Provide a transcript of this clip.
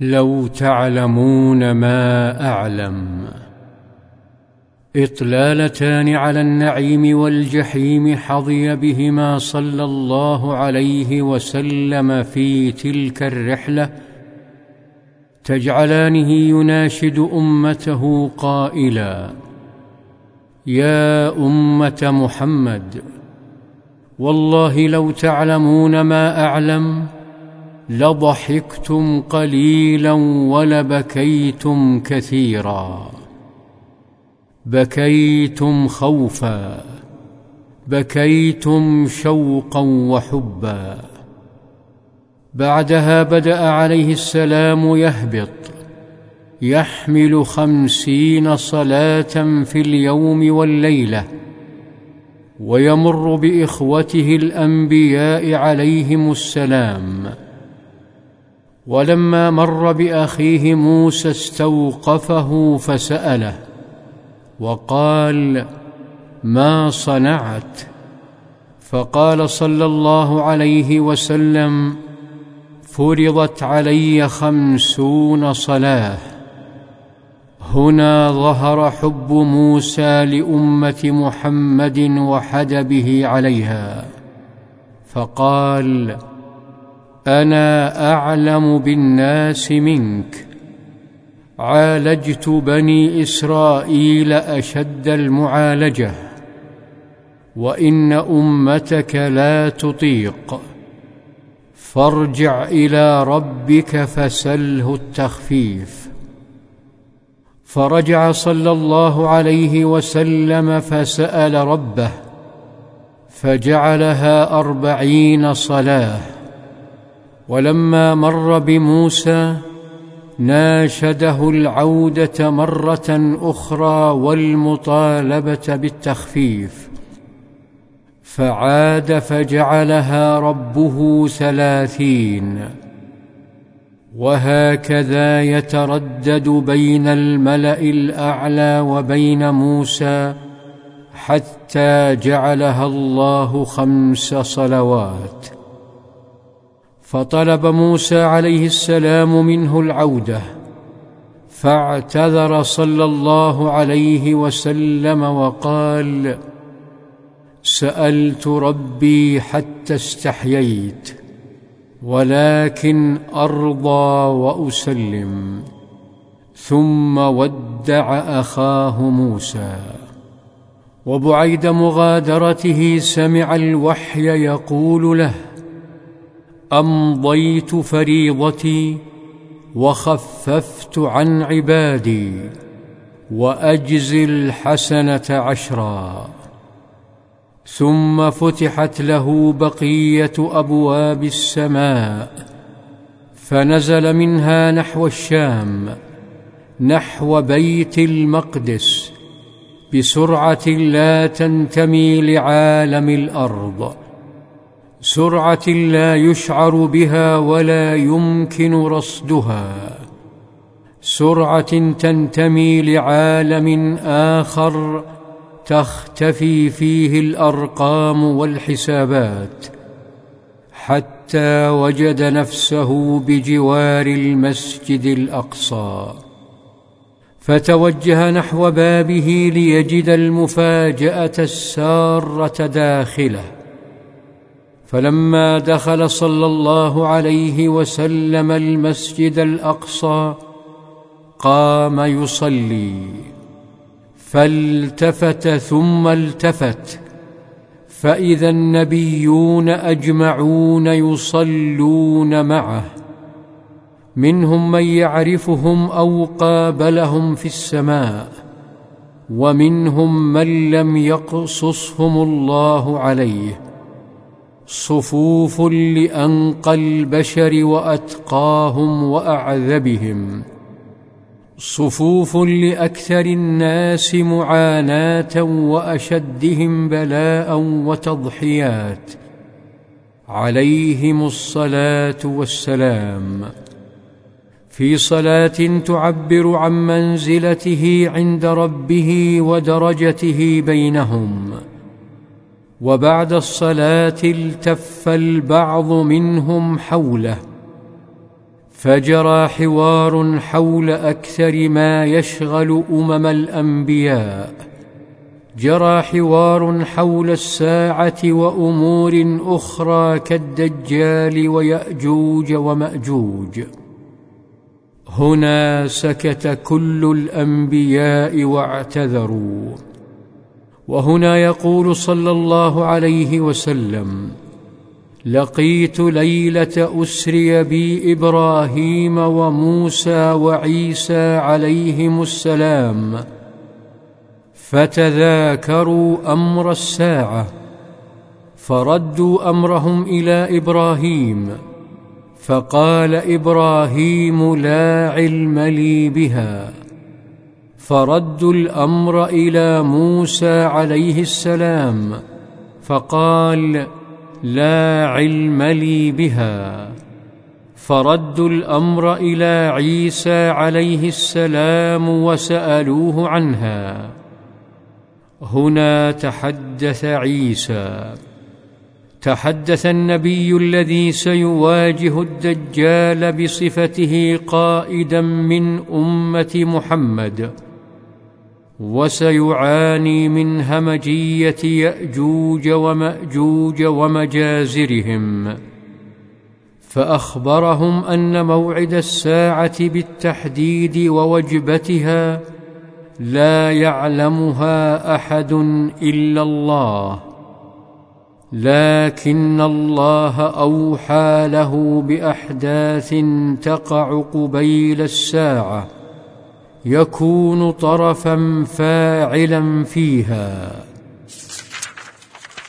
لو تعلمون ما أعلم. إطلالتان على النعيم والجحيم حظي بهما صلى الله عليه وسلم في تلك الرحلة. تجعلانه يناشد أمته قائلا يا أمة محمد والله لو تعلمون ما أعلم لضحكتم قليلا ولبكيتم كثيرا. بكيتم خوفا بكيتم شوقا وحبا. بعدها بدأ عليه السلام يهبط يحمل خمسين صلاة في اليوم والليلة ويمر بإخوته الأنبياء عليهم السلام. ولما مر بأخيه موسى استوقفه فسأله وقال ما صنعت؟ فقال صلى الله عليه وسلم فرضت علي خمسون صلاة. هنا ظهر حب موسى لأمة محمد وحدبه عليها فقال أنا أعلم بالناس منك. عالجت بني إسرائيل أشد المعالجة. وإن أمتك لا تطيق. فارجع إلى ربك فسله التخفيف. فرجع صلى الله عليه وسلم فسأل ربه. فجعلها أربعين صلاة. ولما مر بموسى ناشده العودة مرة أخرى والمطالبة بالتخفيف. فعاد فجعلها ربه ثلاثين. وهكذا يتردد بين الملأ الأعلى وبين موسى حتى جعلها الله خمس صلوات. فطلب موسى عليه السلام منه العودة فاعتذر صلى الله عليه وسلم وقال سألت ربي حتى استحييت ولكن أرضى وأسلم ثم ودع أخاه موسى. وبعيد مغادرته سمع الوحي يقول له أمضيت فريضتي وخففت عن عبادي وأجزي الحسنة عشرا. ثم فتحت له بقية أبواب السماء فنزل منها نحو الشام نحو بيت المقدس بسرعة لا تنتمي لعالم الأرض. سرعة لا يشعر بها ولا يمكن رصدها. سرعة تنتمي لعالم آخر تختفي فيه الأرقام والحسابات. حتى وجد نفسه بجوار المسجد الأقصى. فتوجه نحو بابه ليجد المفاجأة السارة داخله. فلما دخل صلى الله عليه وسلم المسجد الأقصى قام يصلي. فالتفت ثم التفت. فإذا النبيون أجمعون يصلون معه. منهم من يعرفهم أو قابلهم في السماء ومنهم من لم يقصصهم الله عليه. صفوف لأنقى البشر وأتقاهم وأعذبهم. صفوف لأكثر الناس معاناة وأشدهم بلاء وتضحيات. عليهم الصلاة والسلام. في صلاة تعبر عن منزلته عند ربه ودرجته بينهم. وبعد الصلاة التف البعض منهم حوله فجرى حوار حول أكثر ما يشغل أمم الأنبياء جرى حوار حول الساعة وأمور أخرى كالدجال ويأجوج ومأجوج. هنا سكت كل الأنبياء واعتذروا. وهنا يقول صلى الله عليه وسلم لقيت ليلة أسري بي إبراهيم وموسى وعيسى عليهم السلام فتذاكروا أمر الساعة فردوا أمرهم إلى إبراهيم فقال إبراهيم لا علم لي بها. فردوا الأمر إلى موسى عليه السلام فقال لا علم لي بها. فردوا الأمر إلى عيسى عليه السلام وسألوه عنها. هنا تحدث عيسى. تحدث النبي الذي سيواجه الدجال بصفته قائدا من أمة محمد. وسيعاني من همجية يأجوج ومأجوج ومجازرهم. فأخبرهم أن موعد الساعة بالتحديد ووجبتها لا يعلمها أحد إلا الله لكن الله أوحى له بأحداث تقع قبيل الساعة. يكون طرفا فاعلا فيها.